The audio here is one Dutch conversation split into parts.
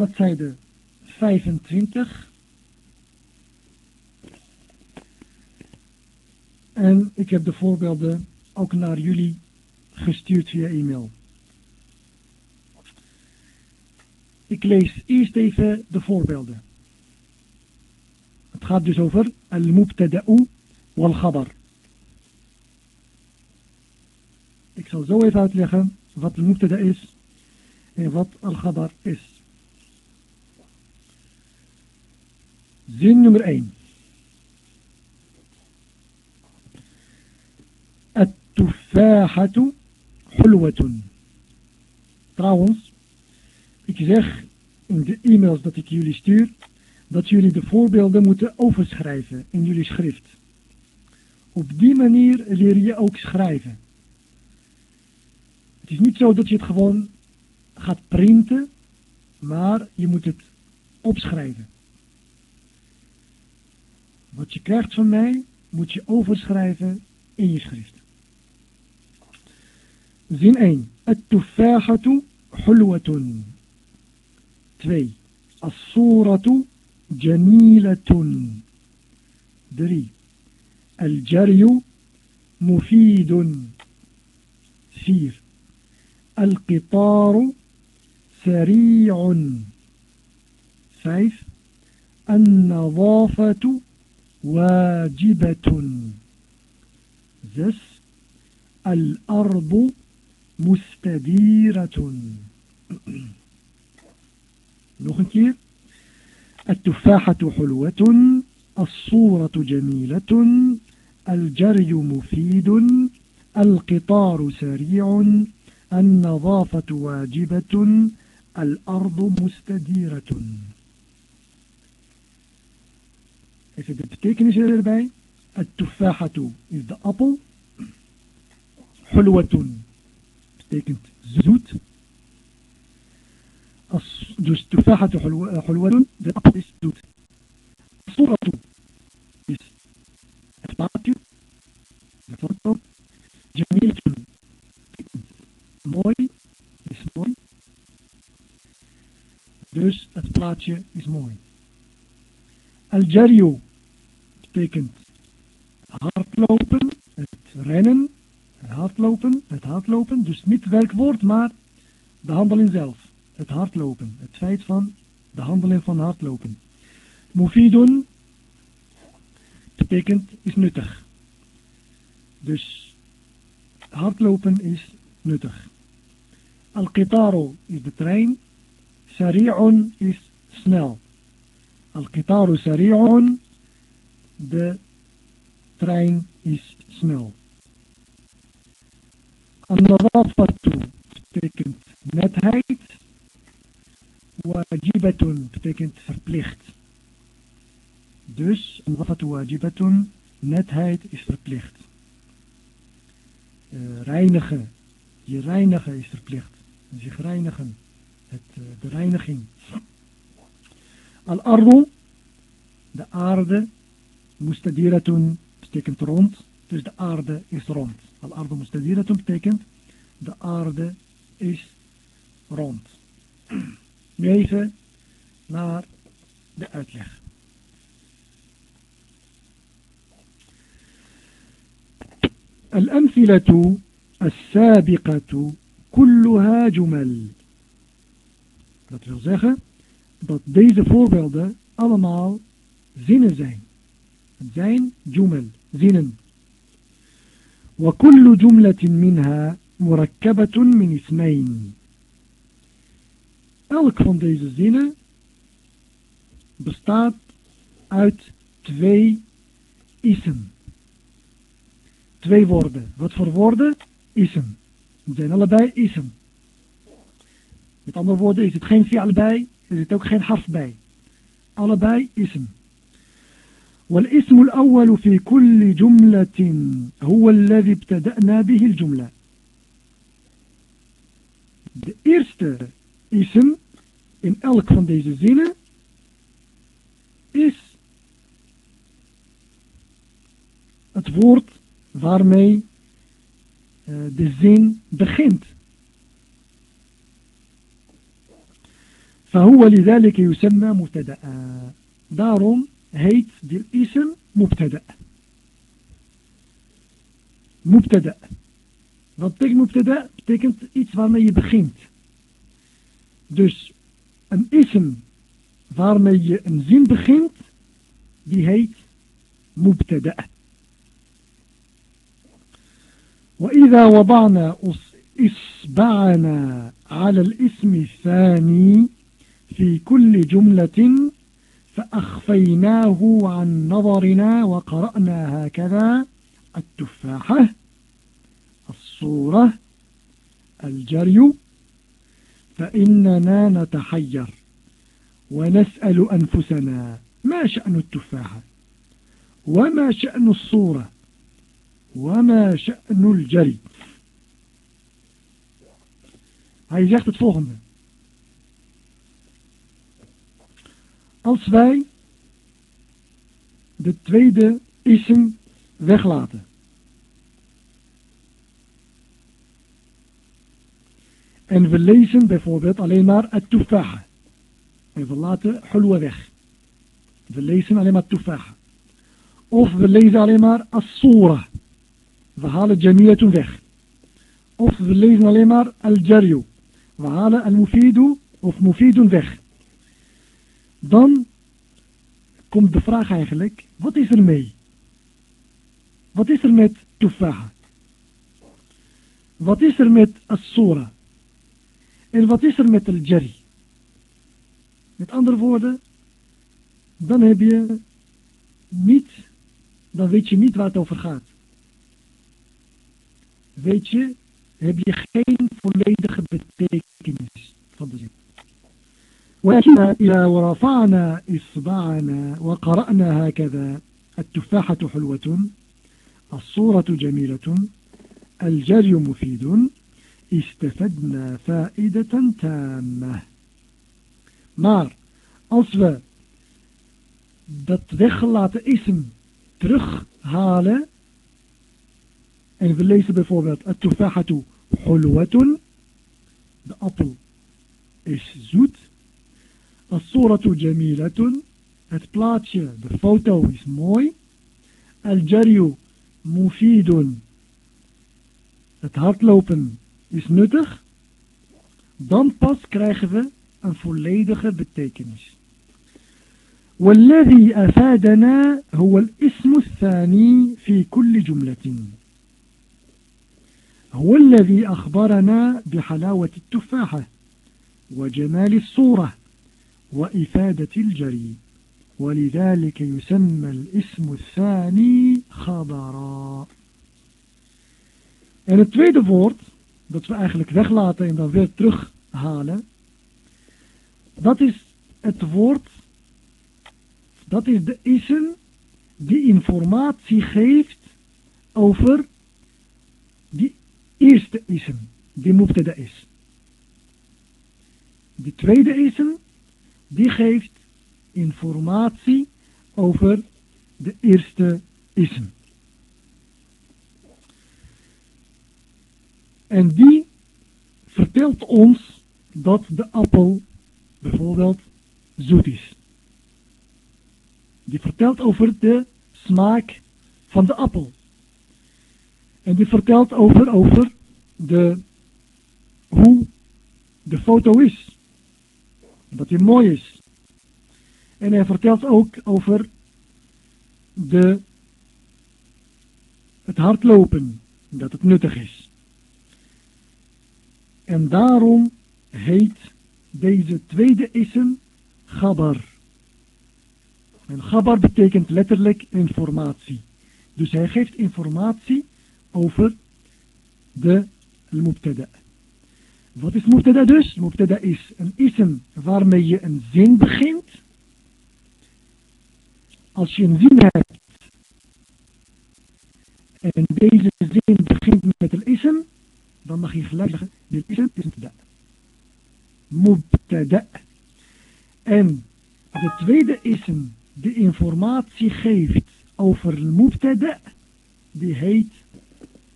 bladzijde 25. En ik heb de voorbeelden ook naar jullie gestuurd via e-mail. Ik lees eerst even de voorbeelden. Het gaat dus over al-mubtada'u wal-khabar. Ik zal zo even uitleggen wat al-mubtada is en wat al-khabar is. Zin nummer 1. Het-tufahatu hulwatun. Trouwens, ik zeg in de e-mails dat ik jullie stuur, dat jullie de voorbeelden moeten overschrijven in jullie schrift. Op die manier leer je ook schrijven. Het is niet zo dat je het gewoon gaat printen, maar je moet het opschrijven. Wat je krijgt van mij, moet je overschrijven in je schrift. Zin 1. التفاحة حلوة 2. الصورة جميلة 3. الجري مفيد 4. القطار سريع 5. النظافة واجبة. 6. الأرض مستديرة. keer التفاحة حلوة. الصورة جميلة. الجري مفيد. القطار سريع. النظافة واجبة. الأرض مستديرة. Even de betekenis erbij. التفاحة is de appel. حلوة betekent zoet. Als, dus tufahatu hulwadun, de appel is zoet. Suratu is het plaatje, de foto. Jamilatun, mooi, is mooi. Dus het plaatje is mooi. Al-Jaryu betekent hardlopen, het rennen, het hardlopen, het hardlopen. Dus niet werkwoord, maar de handeling zelf. Het hardlopen. Het feit van de handeling van hardlopen. Mufidun betekent is nuttig. Dus hardlopen is nuttig. Al-Qitaru is de trein. Sari'un is snel. Al-Qitaru Sari'un, de trein is snel. An-nadafatu betekent netheid. Wajibatun betekent verplicht. Dus, an-nadafatu wajibatun, netheid is verplicht. Uh, reinigen, je reinigen is verplicht. Zich reinigen, het, uh, de reiniging. Al-ardu, de aarde, mustadiratun betekent rond, dus de aarde is rond. Al-ardu mustadiratun betekent de aarde is rond. Nu even naar de uitleg. الأمثلة السابقة كلها جمل. Dat wil dat deze voorbeelden allemaal zinnen zijn. Het zijn jumel, zinnen. وكل جملة منها مركبة من اسمين. Elk van deze zinnen bestaat uit twee ism. Twee woorden. Wat voor woorden? Ism. Het zijn allebei ism. Met andere woorden is het geen fi'al bij, Er zit ook geen harf bij. allebei اسم والاسم الأول في كل جملة هو الذي ابتدأنا به الجملة De eerste ism in elk van deze zinnen is het woord waarmee uh, de zin begint. فهو لذلك يسمى مبتدا heet die ism mubtada mubtada wat betekent mubtada betekent iets waarmee je begint dus een ism waarmee je een zin begint die heet mubtada وإذا وضعنا إصبعنا على الاسم الثاني في كل جملة فأخفيناه عن نظرنا وقرأنا هكذا التفاحة الصورة الجري فإننا نتحير ونسأل أنفسنا ما شأن التفاحة؟ وما شأن الصورة؟ وما شأن الجري؟ Hij zegt het. Als wij de tweede ism weglaten. En we lezen bijvoorbeeld alleen maar het tufaha. En we laten hulwa weg. We lezen alleen maar tufaha. Of we lezen alleen maar as-sura. We halen jamiyatun weg. Of we lezen alleen maar al-jaryu. We halen al-mufidu of mufidun weg. Dan komt de vraag eigenlijk, wat is er mee? Wat is er met tufaha? Wat is er met as-sura? En wat is er met al-jari? Met andere woorden, dan heb je niet, dan weet je niet waar het over gaat. Weet je, heb je geen volledige betekenis van de zin. ولكن إذا ورفعنا إصبعنا وقرأنا هكذا التفاحة حلوة الصورة جميلة الجري مفيد استفدنا فائدة تامة Maar als we dat weggelaten ism terughalen en we lezen bijvoorbeeld het tufahatu hulwatun de appel is zoet as-suratu jamilatun het plaatje, de foto is mooi al-jaryu mufidun het hardlopen is nuttig dan pas krijgen we een volledige betekenis. والذي أفادنا هو الاسم الثاني في كل جملة هو الذي أخبرنا بحلاوة التفاحة وجمال الصورة وإفادة الجري ولذلك يسمى الاسم الثاني خبرا En het tweede woord, dat we eigenlijk weglaten en dan weer terughalen, Dat is het woord, dat is de ism die informatie geeft over die eerste ism, die mubtada is. De tweede ism, die geeft informatie over de eerste ism. En die vertelt ons dat de appel bijvoorbeeld zoet is. Die vertelt over de smaak van de appel. En die vertelt over, over de, hoe de foto is. Dat die mooi is. En hij vertelt ook over de, het hardlopen. Dat het nuttig is. En daarom heet deze tweede ism gabar. En gabar betekent letterlijk informatie. Dus hij geeft informatie over de mubtada. Wat is mubtada dus? Mubtada is een ism waarmee je een zin begint. Als je een zin hebt en deze zin begint met een ism, dan mag je gelijk zeggen, dit ism is mubtada mubtada. En de tweede ism die informatie geeft over mubtada, die heet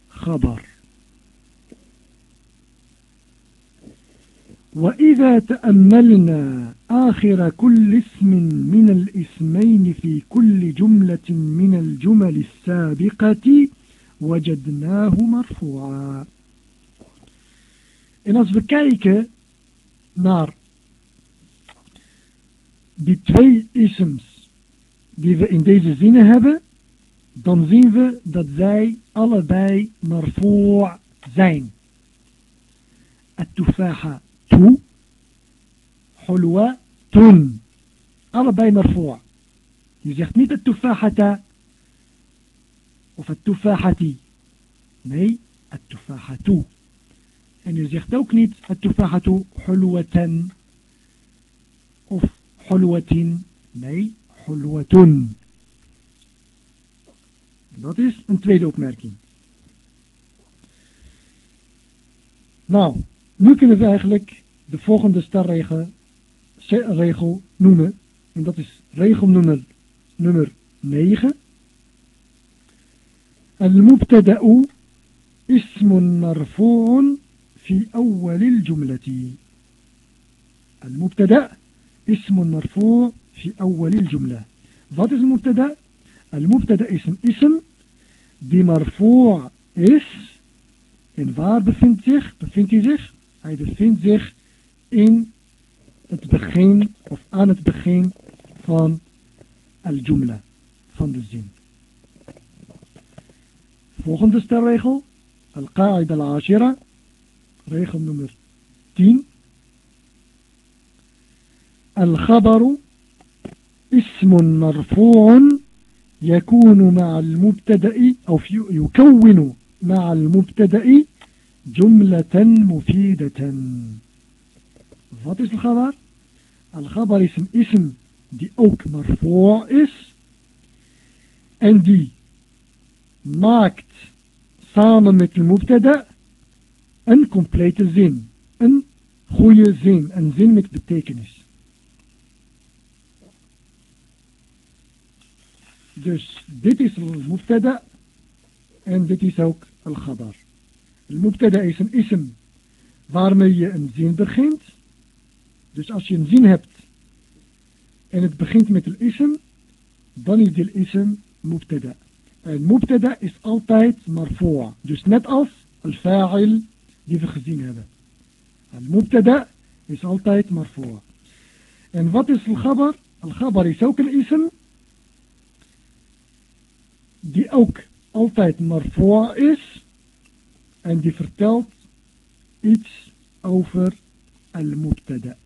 gabar. وإذا تأملنا آخر كل اسم من الاسمين في كل جملة من الجمل السابقة وجدناه مرفوعا En als we kijken naar die twee isms die we in deze zinnen hebben, dan zien we dat zij allebei marfu' zijn. التفاحة حلوة تن allebei مرفوع je zegt التفاحة of التفاحة nee التفاحة en je zegt ook niet التفاحة حلوة of حلوة nee حلوة dat is een tweede opmerking nou Nu kunnen we eigenlijk de volgende stelregel regel noemen. En dat is regel nummer, nummer 9. المبتدأ اسم مرفوع في أول الجملة المبتدأ اسم مرفوع في أول الجملة Wat is المبتدأ? المبتدأ اسم اسم die مرفوع is en waar bevindt zich? Bevindt hij zich? Hij bevindt zich in het begin of aan het begin van al-jumla, van de zin. Volgende stelregel, al-qa'ida al-ashira, regel nummer 10. الخبر اسم مرفوع يكون مع المبتدأ أو يكون مع المبتدأ جملة مفيدة Wat is al-ghabar? Al-ghabar is een ism die ook marfoor is. En die maakt samen met de mubtada een complete zin. Een goede zin. Een zin met betekenis. Dus dit is al-mubtada en dit is ook al-ghabar. Al-mubtada is een ism waarmee je een zin begint. Dus als je een zin hebt en het begint met een ism, dan is die ism mubtada. En mubtada is altijd marfoa. Dus net als al-fa'il die we gezien hebben. Al-mubtada is altijd marfoa. En wat is al-ghabar? Al-ghabar is ook een ism die ook altijd marfoa is en die vertelt iets over al-mubtada.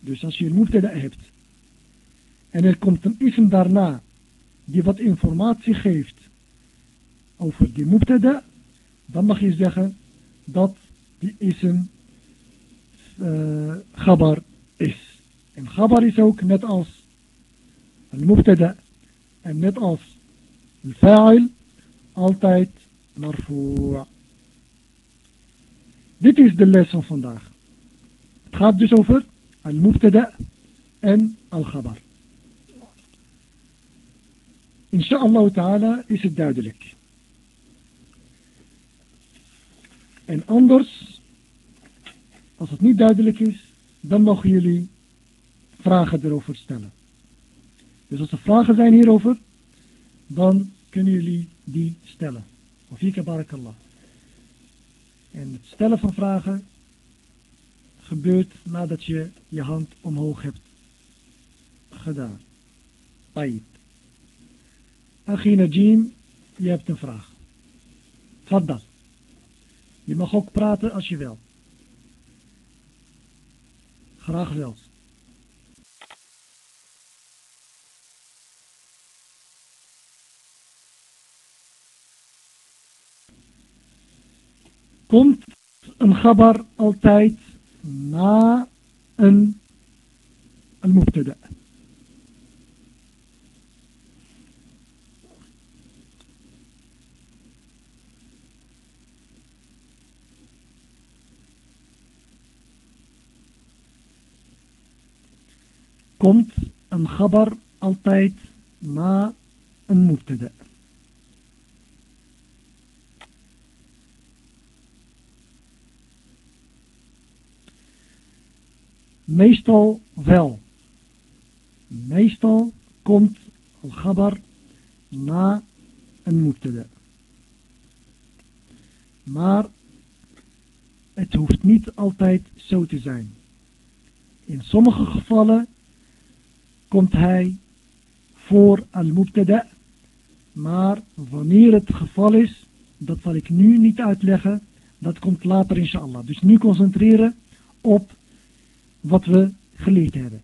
Dus als je een mubtada hebt en er komt een ism daarna die wat informatie geeft over die mubtada, dan mag je zeggen dat die ism uh, gabar is. En gabar is ook net als al-mubtada en net als al-fa'il altijd marfu'. Dit is de les van vandaag. Het gaat dus over al-mubtada en al-khabar. Insha'Allah ta'ala is het duidelijk. En anders, als het niet duidelijk is, dan mogen jullie vragen erover stellen. Dus als er vragen zijn hierover, dan kunnen jullie die stellen. Of hier barakallah. En het stellen van vragen gebeurt nadat je je hand omhoog hebt gedaan. Tayyip. Agina Jim, je hebt een vraag. dat. Je mag ook praten als je wil. Graag wel. Komt een gabar altijd na een al-mubtada. Komt een gabar altijd na een mubtada. Meestal wel. Meestal komt al-Gabar na een mubtada. Maar het hoeft niet altijd zo te zijn. In sommige gevallen komt hij voor al-mubtada. Maar wanneer het geval is, dat zal ik nu niet uitleggen. Dat komt later inshallah. Dus nu concentreren op wat we geleerd hebben.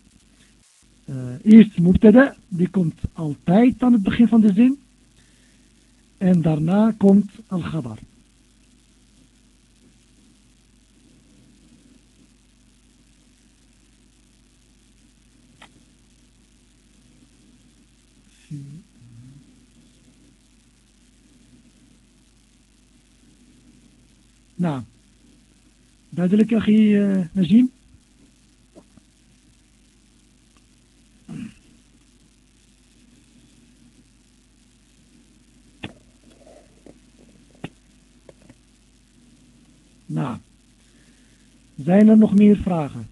Uh, eerst mubtada, die komt altijd aan het begin van de zin. En daarna komt al-ghabar. Nou, duidelijk, Achi uh, Najim? Nou, zijn er nog meer vragen?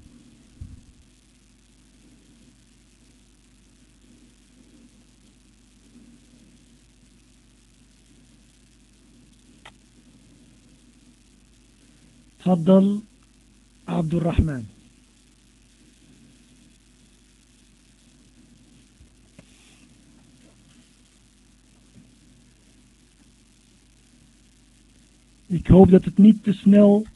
تفضل عبد الرحمن Ik hoop dat het niet te snel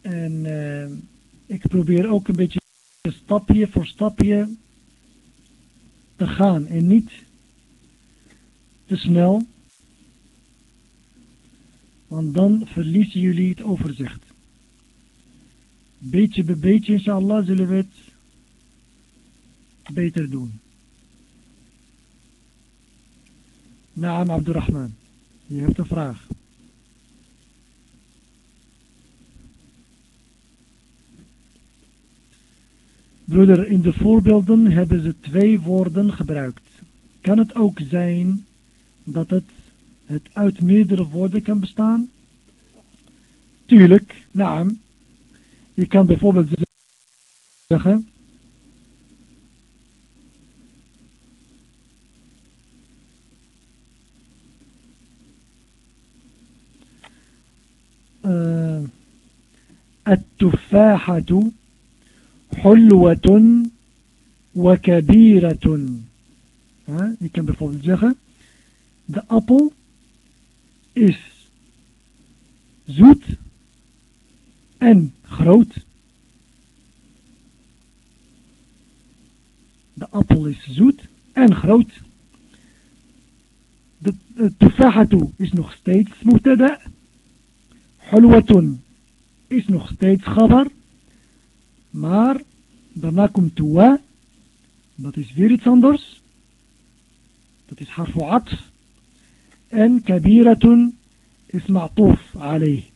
en uh, ik probeer ook een beetje stapje voor stapje te gaan en niet te snel. Want dan verliezen jullie het overzicht. Beetje bij beetje, inshallah, zullen we het beter doen. Naam Abdurrahman, je hebt een vraag. Broeder, in de voorbeelden hebben ze twee woorden gebruikt. Kan het ook zijn dat het het uit meerdere woorden kan bestaan? Tuurlijk, naam. Je kan bijvoorbeeld zeggen... Uh, التفاحة حلوة وكبيرة. Je kan bijvoorbeeld zeggen, de appel is zoet en groot. De appel is zoet en groot. De, de is nog steeds mubtada. Hulwatun is nog steeds gabar. Maar daarna komt tuwa. Dat is weer iets anders. Dat is harfu atf. En kabiratun is ma'tuf alayh.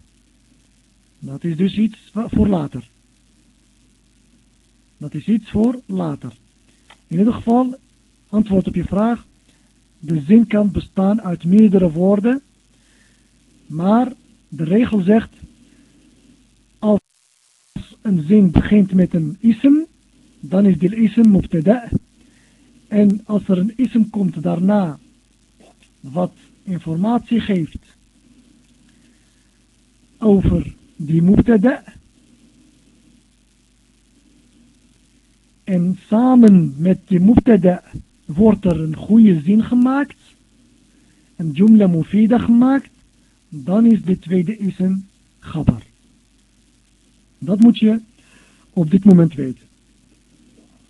Dat is dus iets voor later. Dat is iets voor later. In ieder geval, antwoord op je vraag. De zin kan bestaan uit meerdere woorden. Maar de regel zegt, als een zin begint met een ism, dan is die ism mubtada. En als er een ism komt daarna, wat informatie geeft over die mubtada en samen met die mubtada wordt er een goede zin gemaakt een jumla mufida gemaakt dan is de tweede ism gabar dat moet je op dit moment weten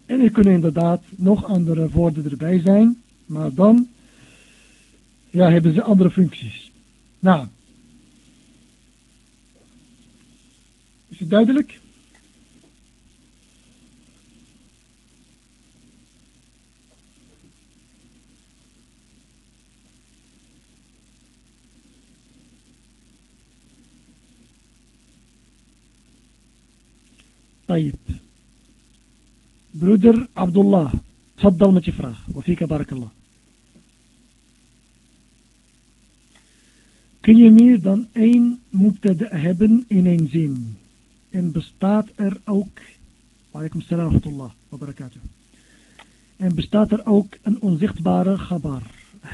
en er kunnen inderdaad nog andere woorden erbij zijn maar dan ja, hebben ze andere functies. Nou. het duidelijk? طيب Broeder Abdullah, tfaddal met je vraag. Wafika barakallah. Kun je meer dan één mubtada hebben in één zin? En bestaat er ook... Walaikum salam wa. En bestaat er ook een onzichtbare gabar?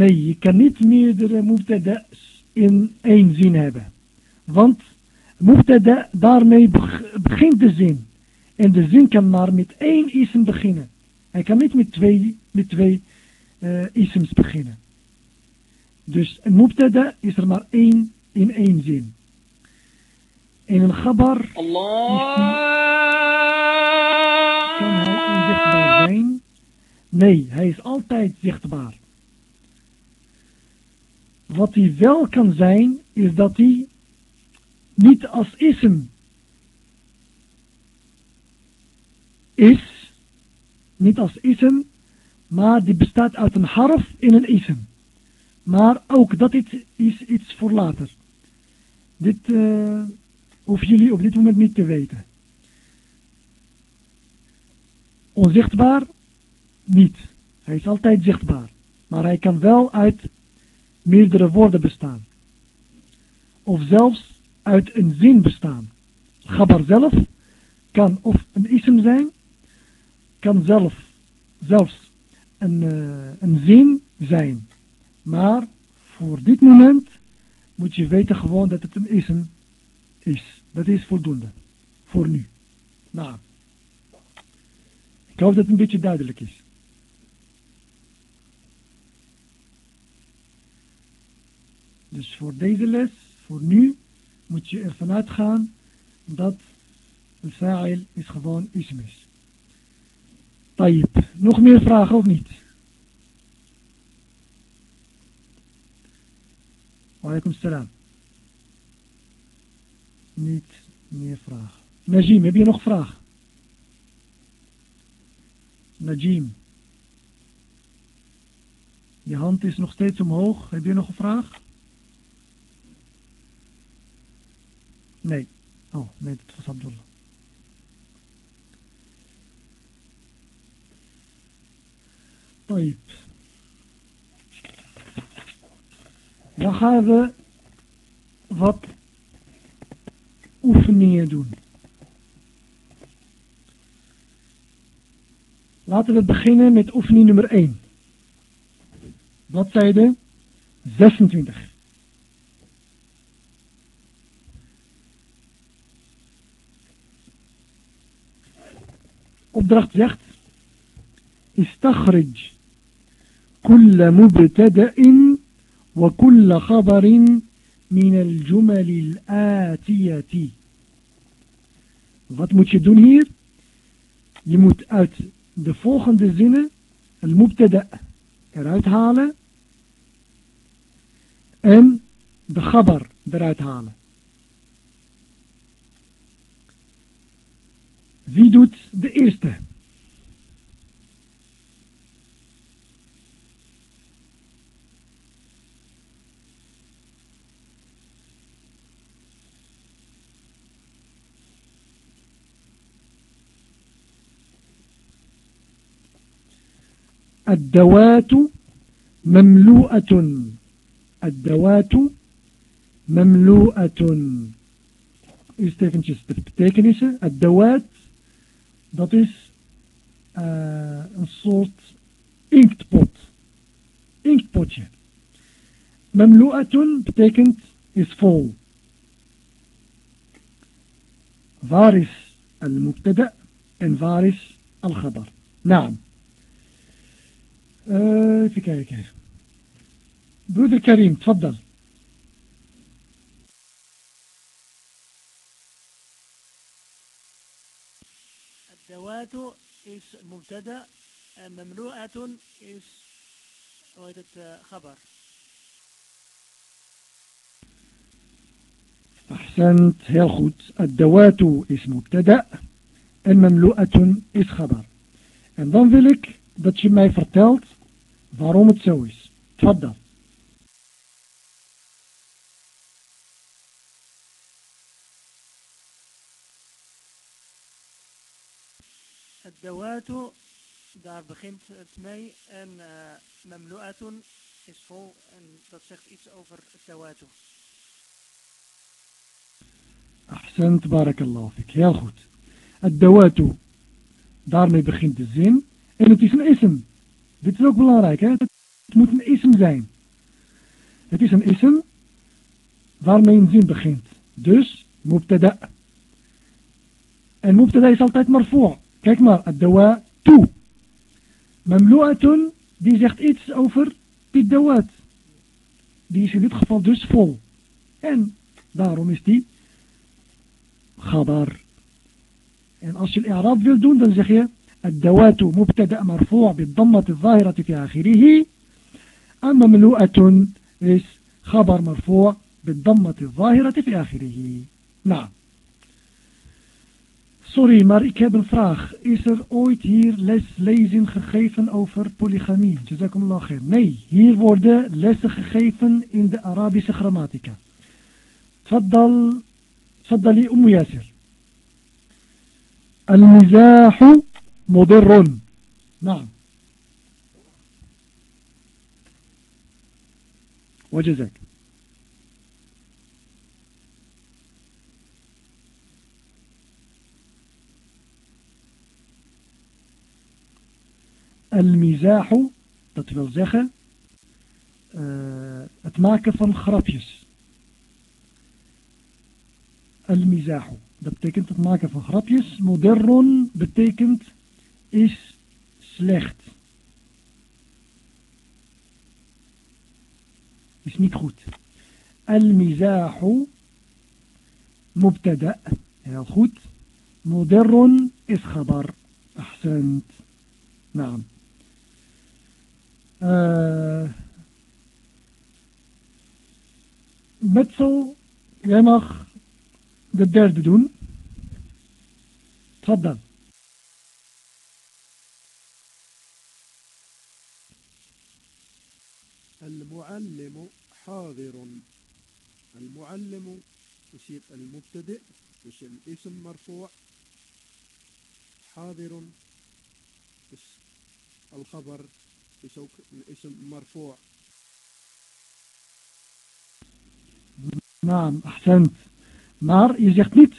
nee, je kan niet meerdere mubtada's in één zin hebben. Want mubtada, daarmee begint de zin. En de zin kan maar met één ism beginnen. Hij kan niet met twee, met twee uh, isms beginnen. Dus een mubtada is er maar één in één zin. En een gabar Allah. kan hij onzichtbaar zijn? Nee, hij is altijd zichtbaar. Wat hij wel kan zijn, is dat hij niet als ism is, niet als ism, maar die bestaat uit een harf in een ism. Maar ook dat is iets voor later. Dit uh, hoeven jullie op dit moment niet te weten. Onzichtbaar? Niet. Hij is altijd zichtbaar. Maar hij kan wel uit meerdere woorden bestaan. Of zelfs uit een zin bestaan. Gabar zelf kan of een ism zijn, kan zelf, zelfs een, uh, een zin zijn. Maar voor dit moment moet je weten gewoon dat het een ism is. Dat is voldoende. Voor nu. Nou. Ik hoop dat het een beetje duidelijk is. Dus voor deze les, voor nu, moet je ervan uitgaan dat de fa'il is gewoon ism is. Tayyip. Nog meer vragen of niet? Walaikum salam. Niet meer vragen. Najim, heb je nog vraag? Najim. Je hand is nog steeds omhoog. Heb je nog een vraag? Nee. Oh, nee, dat was Abdullah. Tayyip. Dan gaan we wat oefeningen doen. Laten we beginnen met oefening nummer 1. Bladzijde 26. Opdracht zegt استخرج كل مبتدأ وكل خبر min al-jumali al-atiyati. Wat moet je doen hier? Je moet uit de volgende zinnen al-mubtada eruit halen en de gabar eruit halen. Wie doet de eerste? الدوات مملوءة الدوات مملوءة Eerst eventjes de betekenissen. Het dawaat, dat is uh, een soort inktpot. Inktpotje. Memlu'atun betekent is vol. Waar is al-mubtada en waar is al-khabar? Naam. آه، في كيكة برود الكريم تفضل. الدوات مبتدأ مملوءة رويدة خبر. أحسنت هي الخط الدوات اسم مبتدأ المملوءة اسم خبر. And ذلك will I that you فاروم تسويس تفضل الدوات دار بخيم تمي أن مملوءة اسفو ان تصيخ ايس اوفر الدوات احسن تبارك الله فيك يا الخوت الدوات دار مي بخيم تزين ان تيسن اسم Dit is ook belangrijk, hè? Het moet een ism zijn. Het is een ism waarmee een zin begint. Dus, mubtada. En mubtada is altijd marfu'. Kijk maar, het dawa toe. Mamlu'atun, die zegt iets over bidawat. Die is in dit geval dus vol. En daarom is die gabar. En als je een Arab wil doen, dan zeg je الدوات مبتدأ مرفوع بالضمة الظاهرة في آخره المملوءه is خبر مرفوع بالضمة الظاهرة في آخره. نعم. سوري مار ik heb een vraag. Is er ooit hier les lezen gegeven جزاكم الله خير ني hier worden ليس gegeven in de arabische grammatica. تفضل تفضلي ام ياسر المزاح مضر نعم وجزاك Al-mizahu, dat wil zeggen uh, het maken van grapjes. Al-mizahu, dat betekent het maken van grapjes. Moderron betekent is slecht. Is niet goed. Al-mizahu, mubtada, heel goed. Moderron is khabar. Ahsend. Naam. Uh, Metsel, jij mag de derde doen. تفضل المعلم حاضر. المعلم يصير المبتدئ مش الاسم مرفوع. حاضر الخبر يسوق الاسم مرفوع. نعم أحسنت. نعم، نار يزيقنيت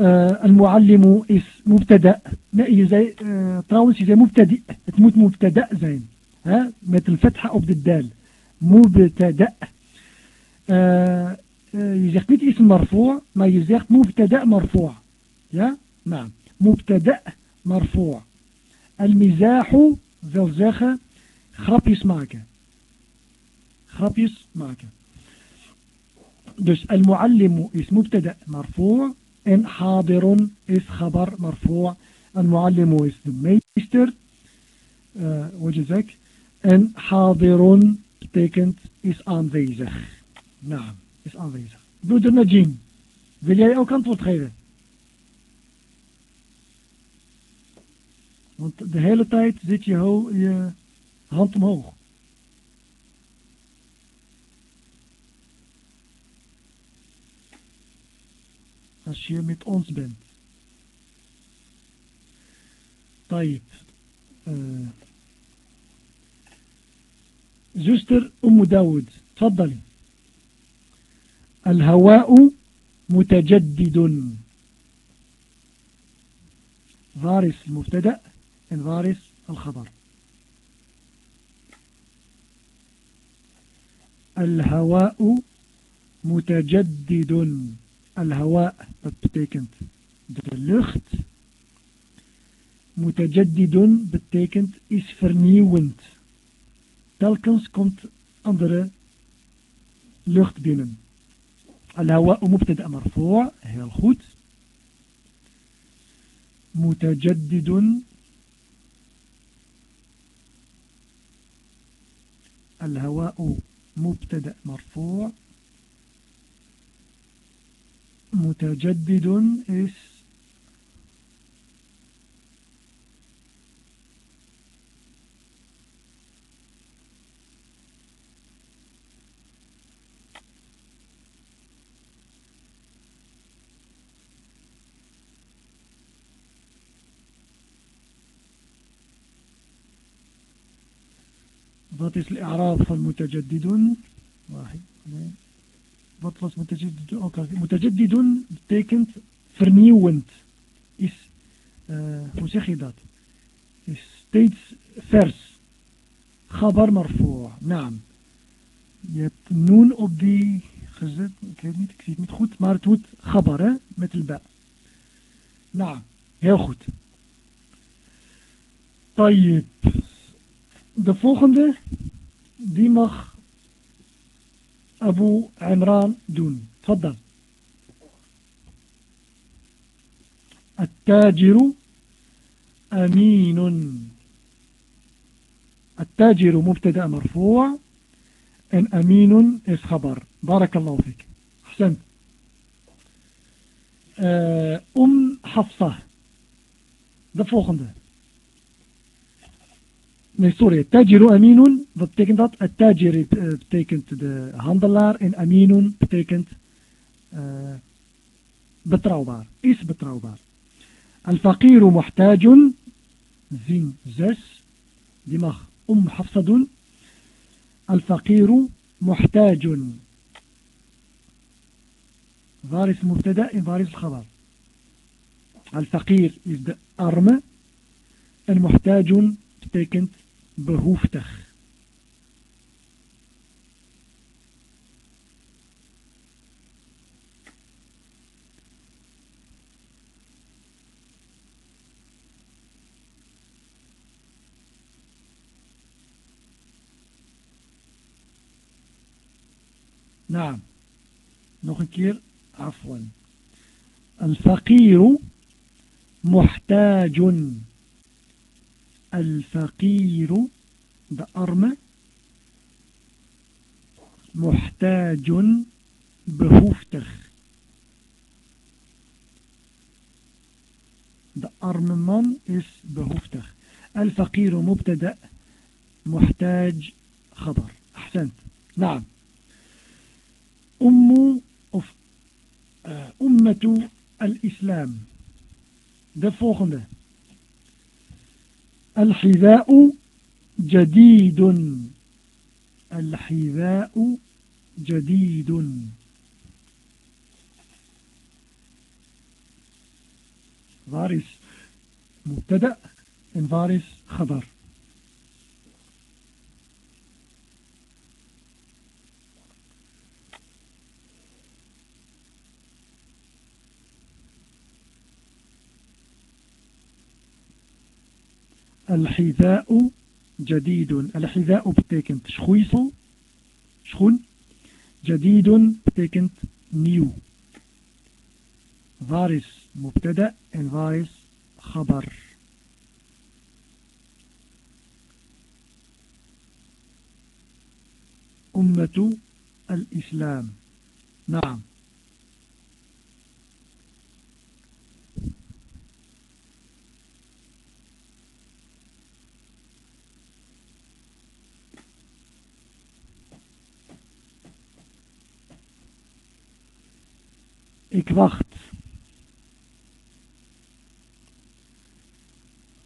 آه المعلم اسم مبتدأ. ما يزي آه تراوس يزي مبتدئ تموت مبتدأ زين. ها؟ مثل فتحه أو بالدال Mubtada. Uh, je zegt niet ism marfu' maar je zegt mubtada marfu' Ja? Nou, mubtada marfu' Al-mizahu wil zeggen grapjes maken. Grapjes maken. Dus al-muallimu is mubtada marfu' en hadirun is khabar marfu' al-muallimu is de meester. Uh, wat je zegt. En hadirun betekent is aanwezig. Nou, is aanwezig. Broeder Najim, wil jij ook antwoord geven? Want de hele tijd zit je, je hand omhoog. Als je met ons bent. Tijd. زوستر أم داود. تفضلي. الهواء متجدد. فارس المبتدأ فارس الخبر. الهواء متجدد. الهواء dat اللخت متجدد betekent إسفرنيونت Telkens komt andere lucht binnen. Al-hawa'u mubtada marfu' heel goed. Mutajaddidun الهواء مبتدا مرفوع متجدد is Wat is الإعراب van متجدد واحد اثنين wat was متجدد ook al متجدد betekent vernieuwend is uh, hoe zeg je dat is steeds vers Gabar marfu' naam je hebt noen op die gezet ik weet niet ik zie het niet goed maar het moet gabar hè met el ba nou heel goed طيب de volgende die mag Abu Imran doen. تفضل. التاجر أمين التاجر مبتدا مرفوع en أمين is خبر بارك الله فيك أحسنت أم حفصة de volgende. Nee, sorry. Tajiru aminun, wat betekent dat? Het tajir betekent de handelaar en aminun betekent uh, betrouwbaar. Is betrouwbaar. Al-faqiru muhtajun, zin 6. Die mag om hafsa doen. Al-faqiru muhtajun. Waar is mubtada en waar is khabar? Al-faqir is de arme en muhtajun betekent behoeftig. نعم نخكر عفوا الفقير محتاج محتاج الفقير de arme محتاج behoeftig de arme man is behoeftig الفقير مبتدأ محتاج خبر. أحسنت. نعم. أم أمة الإسلام. De volgende الحذاء جديد. الحذاء جديد. waar مبتدأ waar خبر. الحذاء جديد. الحذاء بتكنت. شخويسو شخون. جديد بتكنت. نيو. فارس مبتدأ. فارس خبر. أمة الإسلام. نعم. Ik wacht.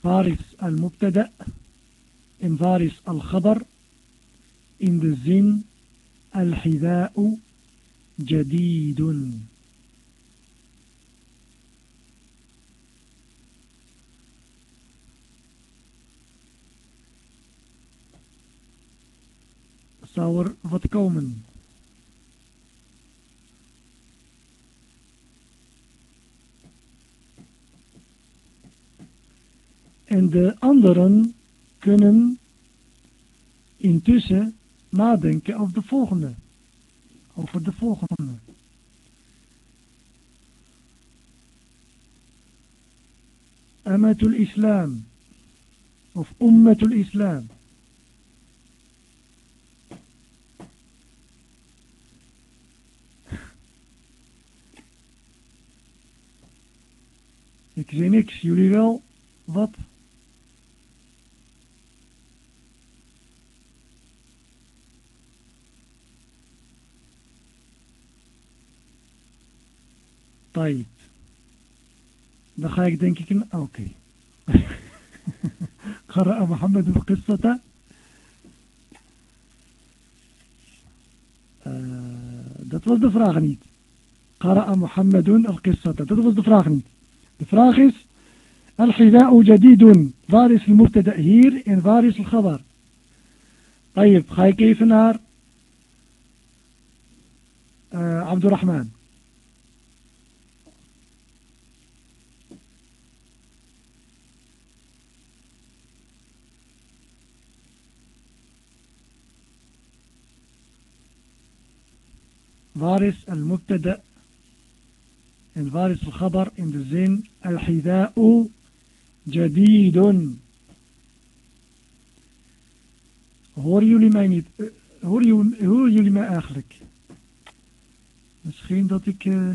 Waar is al-mubtada en waar is al-khabar in de zin al-hida'u jadidun. Zou er wat komen? De anderen kunnen intussen nadenken over de volgende. Over de volgende. Amatul Islam. Of Ummatul Islam. Ik zie niks, jullie wel? Wat? طيب dan ga ik denk ik een oké okay. قرأ محمد القصة Uh, dat was de vraag niet. Qara'a Muhammadun al-qissata. Dat was de vraag niet. De vraag is, al-hida'u jadidun. Waar is al-mubtada hier en waar is al-khabar? طيب, ga ik even naar uh, Abdurrahman. waar al-mubtada en waar is al-khabar in de zin al-hida'u jadidun. Horen jullie mij niet? Uh, horen, jullie, horen jullie mij eigenlijk? Misschien dat ik uh,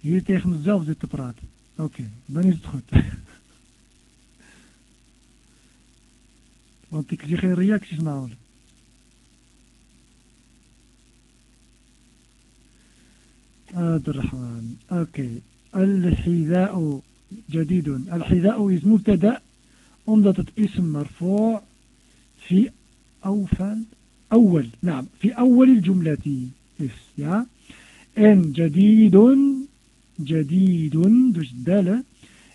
hier tegen mezelf zit te praten. Oké, okay, dan is het goed. Want ik zie geen reacties namelijk. عبد الرحمن. أوكي. الحذاء جديد. الحذاء is مبتدأ. omdat اسم مرفوع في أوفل أول. نعم. في أول الجملة is ja en جديد جديد dus delle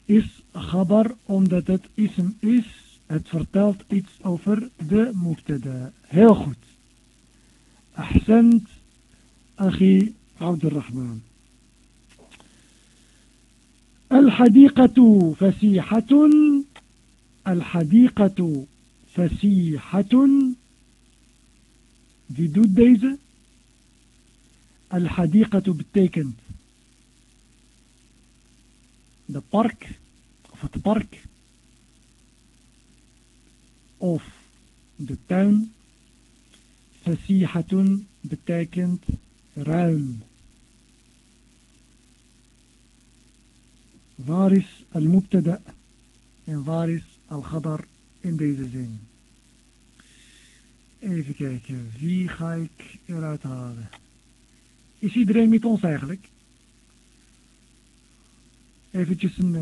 is خبر. omdat ism is. het vertelt iets over de mubtada heel goed أحسنت. أخي عبد الرحمن. الحديقة فسيحة الحديقة فسيحة. دي دود ديزة الحديقة بتيكن ده بارك أو بارك أو ده تاون فسيحة بتيكن ruim. Waar is al-mubtada en waar is al-khabar in deze zin? Even kijken, wie ga ik eruit halen? Is iedereen met ons eigenlijk? Eventjes een, eh,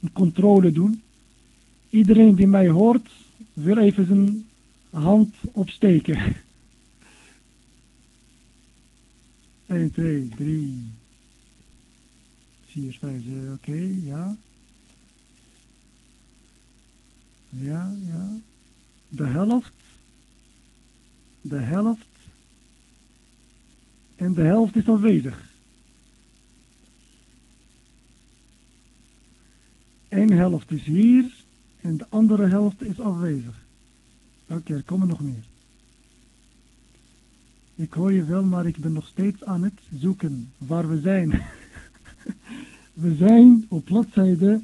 een controle doen. Iedereen die mij hoort, wil even zijn hand opsteken. 1, 2, 3, 4, 5, 6, oké, ja. Ja, ja. De helft. De helft. En de helft is aanwezig. Eén helft is hier en de andere helft is afwezig. Oké, okay, er komen nog meer. Ik hoor je wel, maar ik ben nog steeds aan het zoeken waar we zijn. we zijn op bladzijde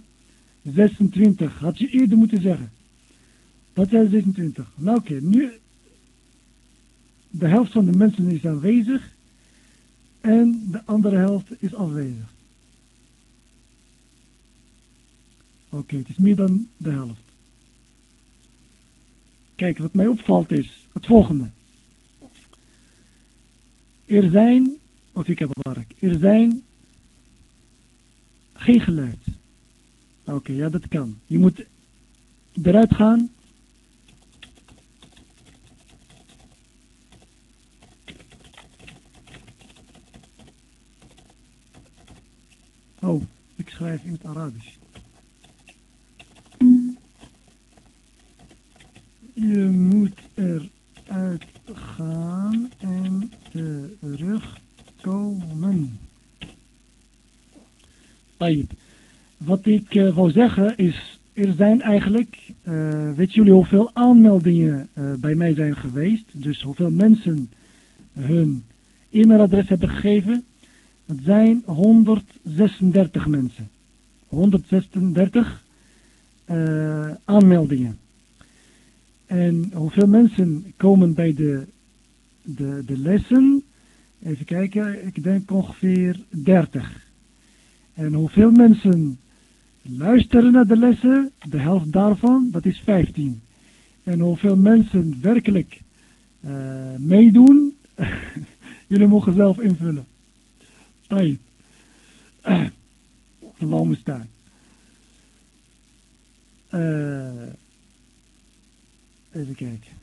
26. Had je eerder moeten zeggen. Bladzijde 26. Nou oké, nu de helft van de mensen is aanwezig en de andere helft is afwezig. Oké, het is meer dan de helft. Kijk, wat mij opvalt is het volgende. Er zijn, of ik heb werk, er zijn geen geluid. Oké, okay, ja dat kan. Je moet eruit gaan. Oh, ik schrijf in het Arabisch. Je moet eruit gaan en terugkomen. Wat ik uh, wou zeggen is, er zijn eigenlijk, uh, weet jullie hoeveel aanmeldingen uh, bij mij zijn geweest? Dus hoeveel mensen hun e-mailadres hebben gegeven? Het zijn 136 mensen. 136 aanmeldingen. En hoeveel mensen komen bij de de, de lessen, even kijken, ik denk ongeveer 30. En hoeveel mensen luisteren naar de lessen, de helft daarvan, dat is 15. En hoeveel mensen werkelijk uh, meedoen, jullie mogen zelf invullen. Tijd. Moet staan. Uh, even kijken.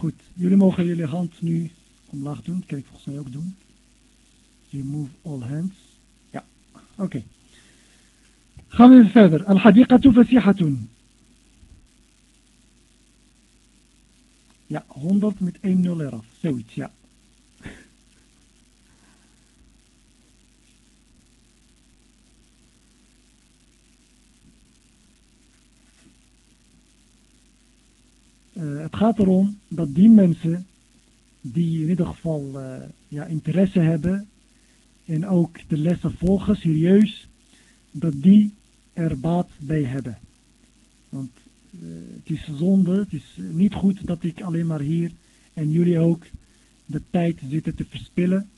Goed, jullie mogen jullie hand nu omlaag doen. Dat kan ik volgens mij ook doen. Remove all hands. Ja, oké. Gaan we even verder. Al-hadiqatu fasihatun. Ja, 100 met 1-0 eraf. Zoiets, ja. Uh, het gaat erom dat die mensen die in ieder geval uh, ja, interesse hebben en ook de lessen volgen serieus, dat die er baat bij hebben. Want uh, het is zonde, het is niet goed dat ik alleen maar hier en jullie ook de tijd zitten te verspillen,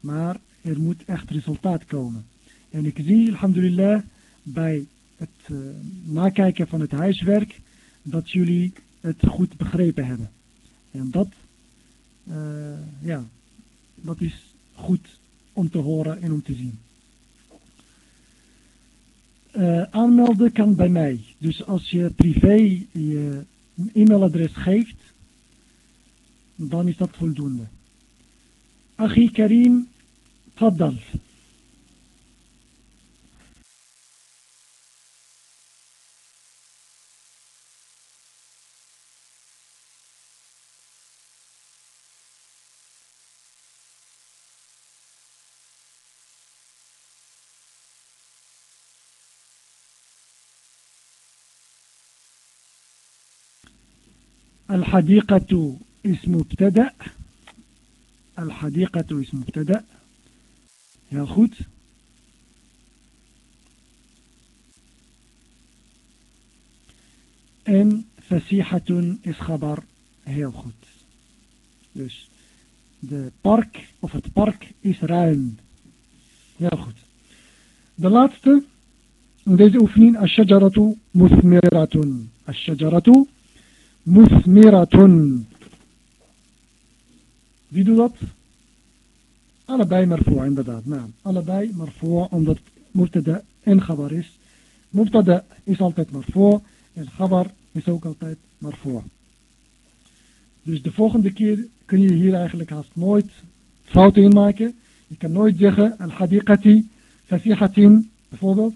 maar er moet echt resultaat komen. En ik zie, alhamdulillah, bij het nakijken van het huiswerk, dat jullie het goed begrepen hebben. En dat, uh, ja, dat is goed om te horen en om te zien. Uh, aanmelden kan bij mij. Dus als je privé je e-mailadres geeft, dan is dat voldoende. Achi Karim, تفضل الحديقة اسم مبتدأ الحديقة اسم مبتدأ heel goed en fasihatun is khabar heel goed dus de park of het park is ruim heel goed de laatste in deze oefening ashajaratu muthmiratun ashajaratu musmiratun. Wie doet dat? Allebei marfu' inderdaad. Nou, allebei voor, omdat murtada en gabar is. Murtada is altijd marfu' en gabar is ook altijd marfu'. Dus de volgende keer kun je hier eigenlijk haast nooit fouten in maken. Je kan nooit zeggen al-hadiqati, fasihatin bijvoorbeeld.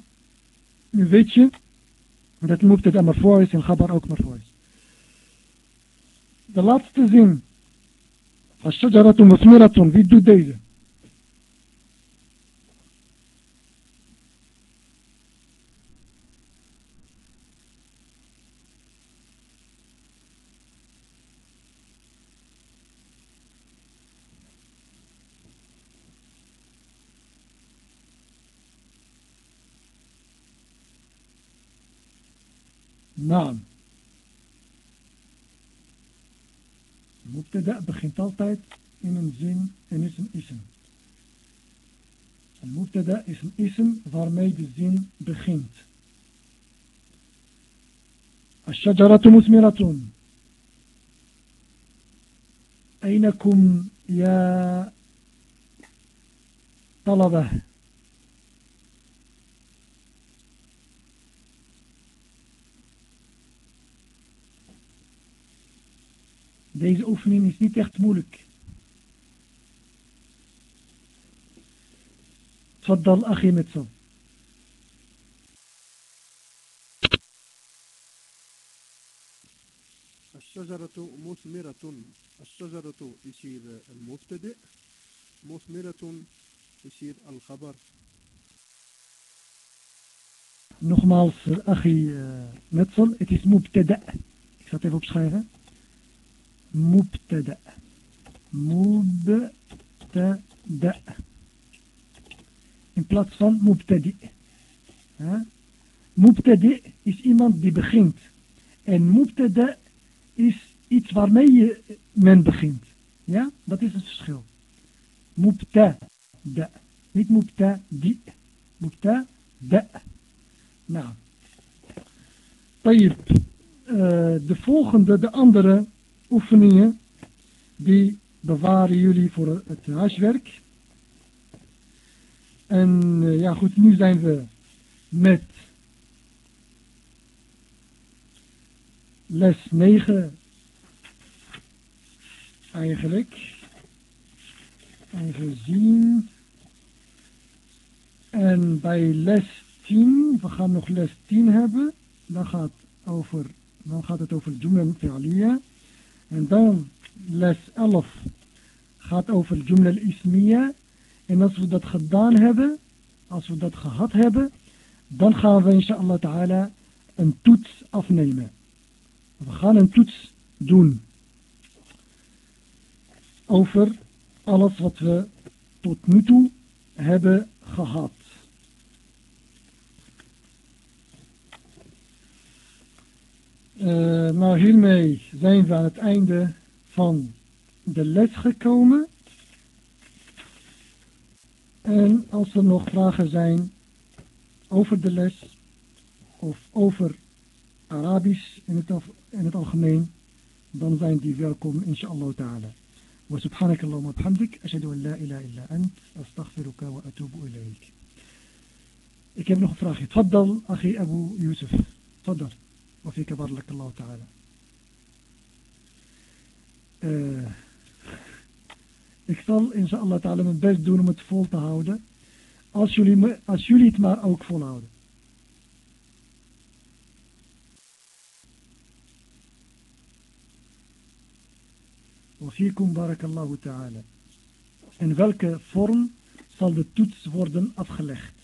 Nu weet je dat maar voor is en gabar ook marfu' is. The last thing الشجرة مثمرة في الدوديزة نعم Mubtada begint altijd in een zin en is een ism. Een mubtada is een ism waarmee de zin begint. الشجرة مثمرة أينكم يا طلبة Deze oefening is niet echt moeilijk. تفضل أخي متصل الشجرة مثمرة الشجرة يصير المبتدئ مثمرة يصير الخبر Nogmaals, Achie uh, Metsel, het is mubtada. Ik zal het even opschrijven. مبتدأ مبتدأ in plaats van mubtadi. Mubtadi is iemand die begint. En mubtada is iets waarmee je, men begint. Ja, dat is het verschil. Mubtada. Niet mubtadi. Mubtada. Nou. طيب. Uh, de volgende, de andere oefeningen, die bewaren jullie voor het huiswerk. En uh, ja goed, nu zijn we met les 9 eigenlijk. Even zien. En bij les 10, we gaan nog les 10 hebben. Dan gaat, over, dan gaat het over Jumla Fi'aliya. En dan les 11 gaat over Jumla Ismiya. En als we dat gedaan hebben, als we dat gehad hebben, dan gaan we inshallah ta'ala een toets afnemen. We gaan een toets doen over alles wat we tot nu toe hebben gehad. Uh, nou, hiermee zijn we aan het einde van de les gekomen. En als er nog vragen zijn over de les of over Arabisch in het, in het algemeen, dan zijn die welkom inshallah ta'ala. وسبحانك اللهم وبحمدك أشهد أن لا إله إلا أنت أستغفرك وأتوب إليك Ik heb nog een vraagje. تفضل أخي أبو يوسف تفضل وفيك بارك الله تعالى uh, ik zal inshallah ta'ala mijn best doen om het vol te houden als jullie, als jullie het maar ook volhouden Wafikum barakallahu ta'ala. In welke vorm zal de toets worden afgelegd?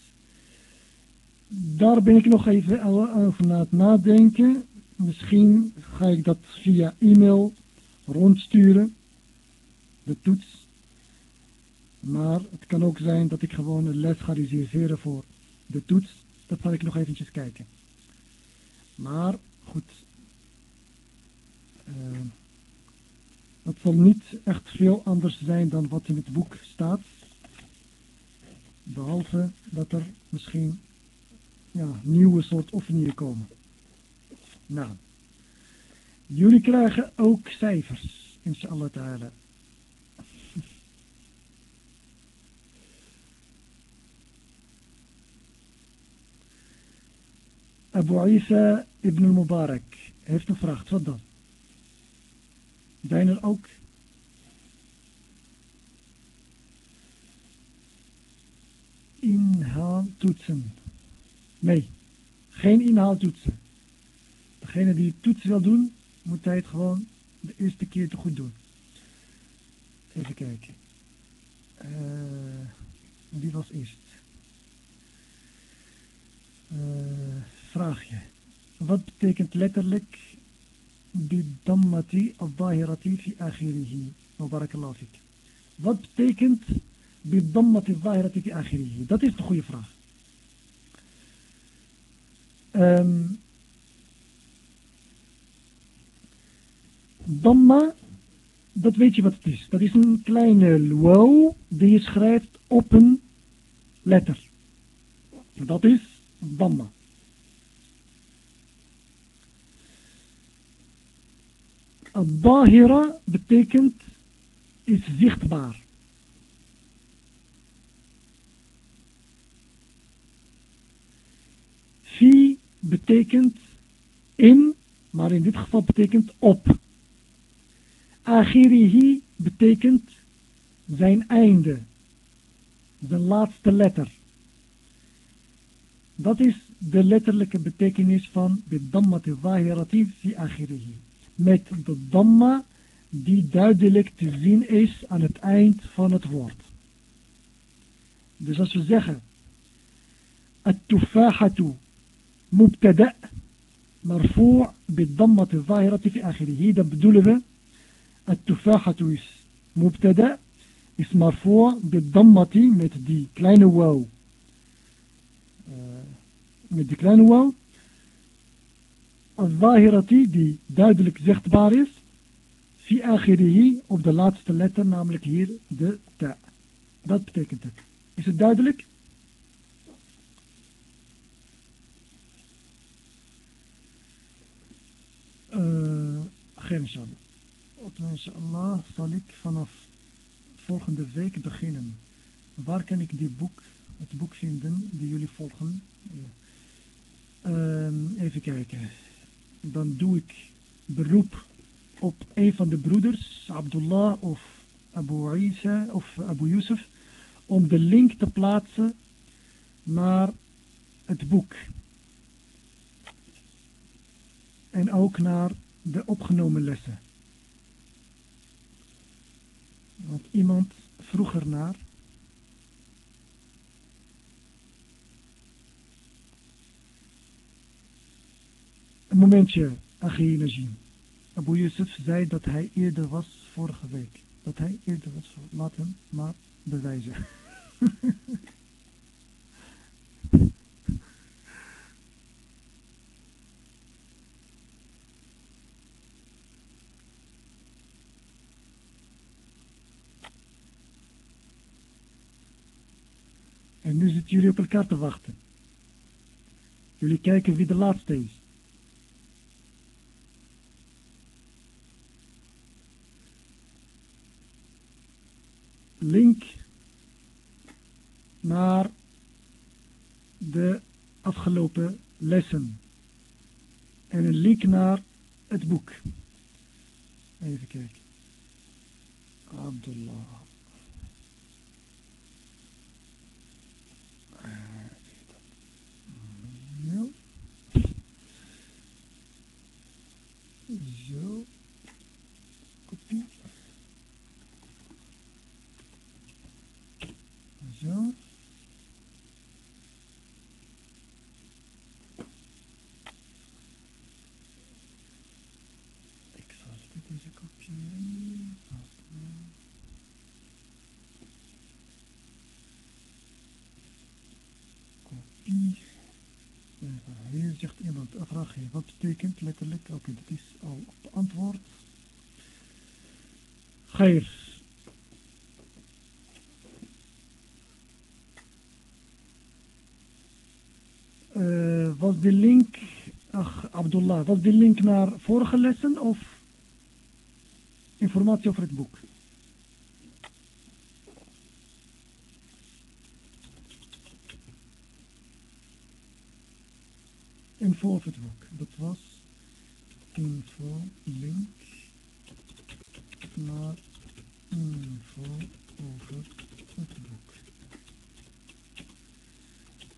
Daar ben ik nog even over na het nadenken. Misschien ga ik dat via e-mail rondsturen. De toets. Maar het kan ook zijn dat ik gewoon een les ga reserveren voor de toets. Dat zal ik nog eventjes kijken. Maar goed. Uh, het zal niet echt veel anders zijn dan wat in het boek staat. Behalve dat er misschien ja, nieuwe soort oefeningen komen. Nou, jullie krijgen ook cijfers, inshallah ta'ala. Abu Isa ibn al-Mubarak heeft een vraag. Wat dan? Zijn er ook inhaaltoetsen? Nee, geen inhaaltoetsen. toetsen. Degene die toets wil doen, moet hij het gewoon de eerste keer te goed doen. Even kijken. Eh, wie was eerst? Uh, vraagje. Wat betekent letterlijk bidammati al-zahirati fi akhirihi? Mubarakallahu Wat betekent bidammati al-zahirati fi akhirihi? Dat is de goede vraag um, Damma, dat weet je wat het is. Dat is een kleine wow die je schrijft op een letter. Dat is Damma. Al-Dahira betekent is zichtbaar. Fi betekent in, maar in dit geval betekent op. Agirihi betekent zijn einde, zijn laatste letter. Dat is de letterlijke betekenis van de damma te zahirati fi. Met de dhamma die duidelijk te zien is aan het eind van het woord. Dus als we zeggen, at-tufahatu مبتدأ مرفوع بالضمة الظاهرة في آخره dan bedoelen we التفاحة is مبتدأ is مرفوع بالضمة met die kleine wow uh, met die kleine wow al-zahirati die duidelijk zichtbaar is, fi akhirihi op de laatste letter, namelijk hier de ta. Dat betekent het. Is het duidelijk? Uh, geen inshallah. Inshallah zal ik vanaf volgende week beginnen. Waar kan ik die boek, het boek vinden die jullie volgen? Uh, even kijken dan doe ik beroep op een van de broeders, Abdullah of Abu Isa of Abu Yusuf, om de link te plaatsen naar het boek. En ook naar de opgenomen lessen. Want iemand vroeg ernaar. Een momentje, Achi Najim. Abu Yusuf zei dat hij eerder was vorige week. Dat hij eerder was. Laat hem maar bewijzen. En nu zitten jullie op elkaar te wachten. Jullie kijken wie de laatste is. Link naar de afgelopen lessen. En een link naar het boek. Even kijken. Abdullah. Ja. Zo. Kopie. Zo. Ik zal dit deze kopiëren. Kopie. Even, Hier zegt iemand betekent letterlijk? Oké, dat is al beantwoord. Geir. Eh, was de link, ach Abdullah, was de link naar vorige lessen of informatie over het boek? Boek. Dat was info link naar info over het boek.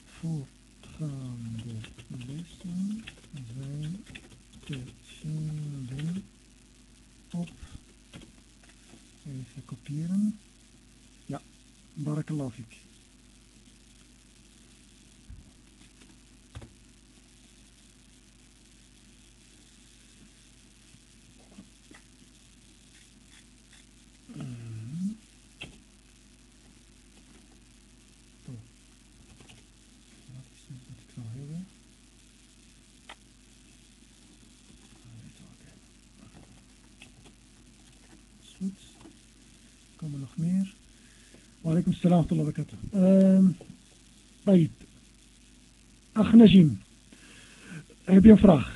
Voorgaande lessen zijn te vinden op even kopiëren. Ja, barakallahu Goed. Komen nog meer? Walaikum salam wa barakatuh. Um, Agnes, heb je een vraag?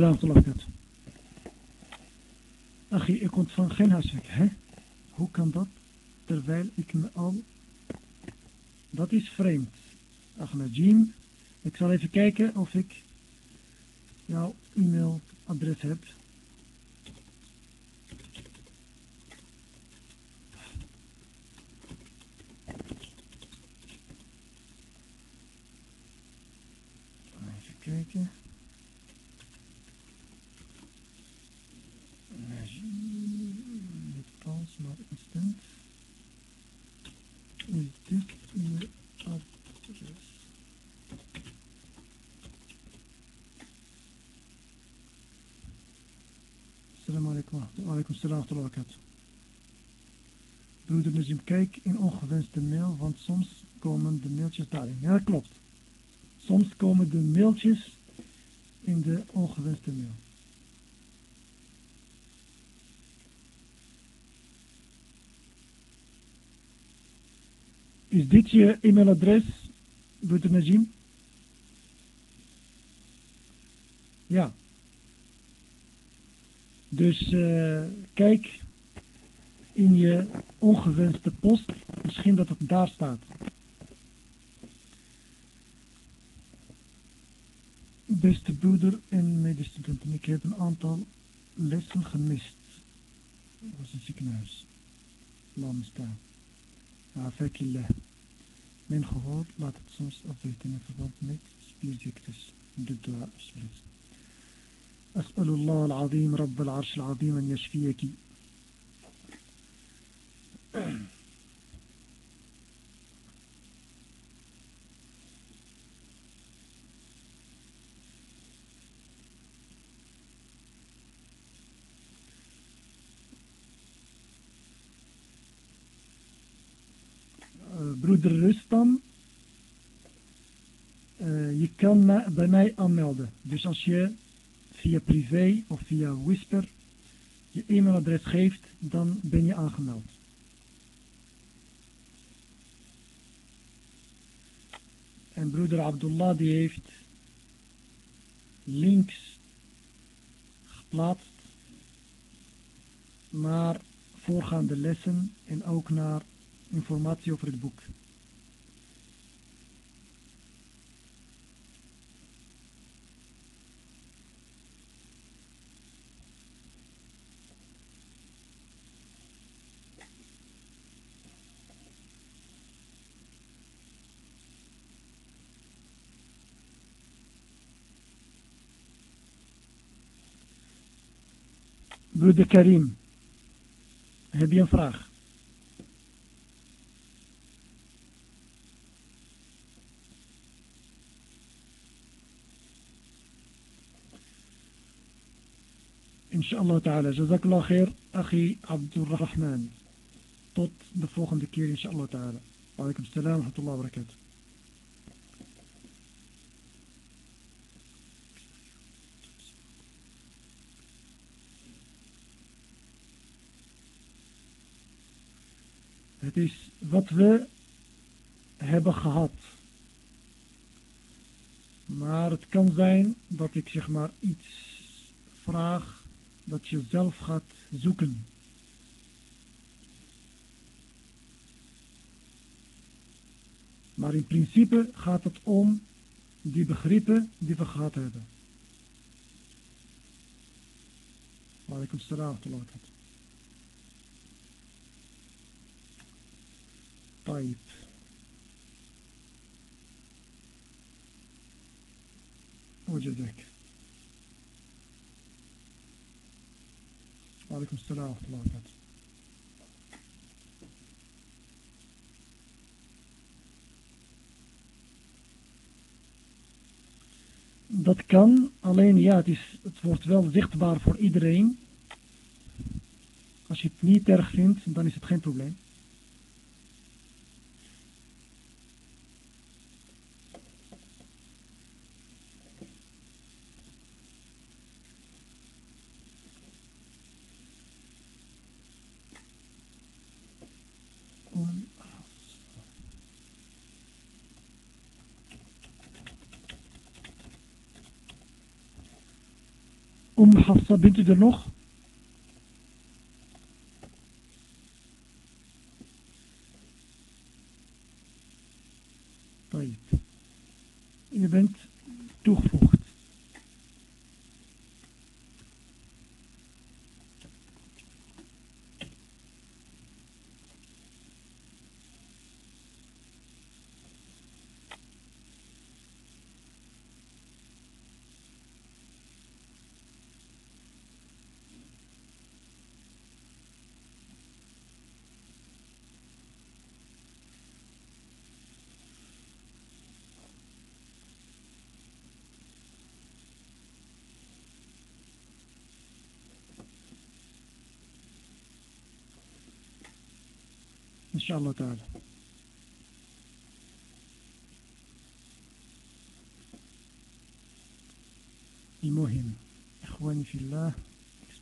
Wa barakatuh. Achie, ik ontvang geen huiswerk, hè? Hoe kan dat? Terwijl ik me al... Dat is vreemd. Ach, Najim. Ik zal even kijken of ik jouw e-mailadres heb. Even kijken. Najim, dit pals maar instant. Is dit uw adres? Assalamu alaikum. Wa alaikum salam wa rahmatullahi wa barakatuh. Broeder Najim, kijk in ongewenste mail, want soms komen de mailtjes daarin. Ja, dat klopt. Soms komen de mailtjes in de ongewenste mail. Is dit je e-mailadres, broeder Najim? Ja. Dus uh, kijk in je ongewenste post. Misschien dat het daar staat. Beste broeder en medestudenten, ik heb een aantal lessen gemist. Dat was een ziekenhuis. Laat me staan. Afekillah. Mijn gehoor laat het soms afweten in verband met spierziektes. De dua alsjeblieft. أسأل الله العظيم رب العرش العظيم أن يشفيك broeder Rustam, uh, je kan bij mij aanmelden. Dus als je via privé of via Whisper je e-mailadres geeft, dan ben je aangemeld. En broeder Abdullah die heeft links geplaatst naar voorgaande lessen en ook naar informatie over het boek. Broeder Karim, heb je? إن شاء الله تعالى جزاك الله خير أخي عبد الرحمن tot de volgende إن شاء الله تعالى وعليكم السلام ورحمة الله وبركاته Het is wat we hebben gehad. Maar het kan zijn dat ik zeg maar iets vraag dat je zelf gaat zoeken. Maar in principe gaat het om die begrippen die we gehad hebben. Walaikum salam wa طيب وجدك وعليكم السلام ورحمة الله وبركاته Dat kan, alleen ja, het, is, het wordt wel zichtbaar voor iedereen. Als je het niet erg vindt, dan is het geen probleem. Om Hafsa, bent u إن شاء الله تعالى. المهم إخواني في الله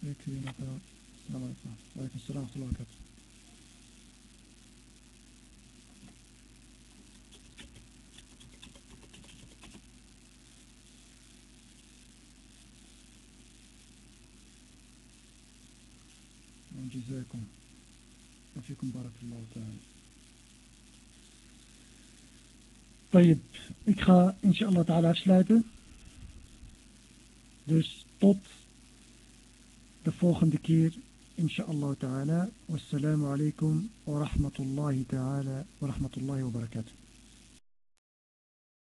السلام عليكم. وعليكم السلام ورحمة الله وبركاته. جزاكم. فيكم بارك الله تعالى. طيب ik ga inshallah تعالى afsluiten dus tot. De volgende keer inshallah تعالى. والسلام عليكم ورحمة الله تعالى ورحمة الله وبركاته.